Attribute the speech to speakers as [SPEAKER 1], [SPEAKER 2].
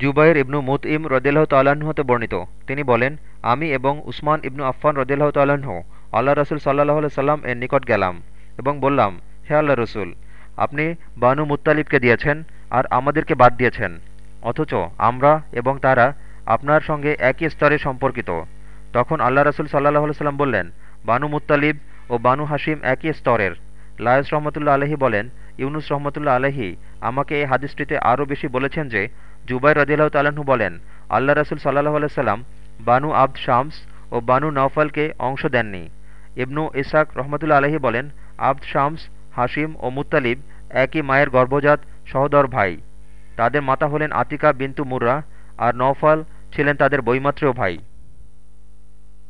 [SPEAKER 1] জুবাইর ইবনু মুতইম রদিল্লাহ তাল্লাহ্ন হতে বর্ণিত। তিনি বলেন, আমি এবং উসমান ইবনু আফফান রদিল্লাহ তাল্লাহ্ন আল্লাহ রসুল সাল্লাহ সাল্লাম এর নিকট গেলাম এবং বললাম, হে আল্লাহ রসুল, আপনি বানু মুত্তালিবকে দিয়েছেন আর আমাদেরকে বাদ দিয়েছেন। অথচ আমরা এবং তারা আপনার সঙ্গে একই স্তরে সম্পর্কিত। তখন আল্লাহ রসুল সাল্লাহ সাল্লাম বললেন, বানু মুত্তালিব ও বানু হাসিম একই স্তরের। লায়স রহমতুল্লা আলহী বলেন, ইউনুস রহমতুল্লা আলহী আমাকে এই হাদিসটিতে আরও বেশি বলেছেন যে জুবাই রদিল্লাহ তালাহু বলেন, আল্লাহ রাসুল সাল্লাহ আলাইসাল্লাম বানু আব্দ শামস ও বানু নওফালকে অংশ দেননি। ইবনু ইসাক রহমতুল্লা আলহী বলেন, আব্দ শামস হাসিম ও মুত্তালিব একই মায়ের গর্ভজাত সহদর ভাই। তাদের মাতা হলেন আতিকা বিন্তু মুর্রা আর নওফাল ছিলেন তাদের বৈমাত্রেয় ভাই।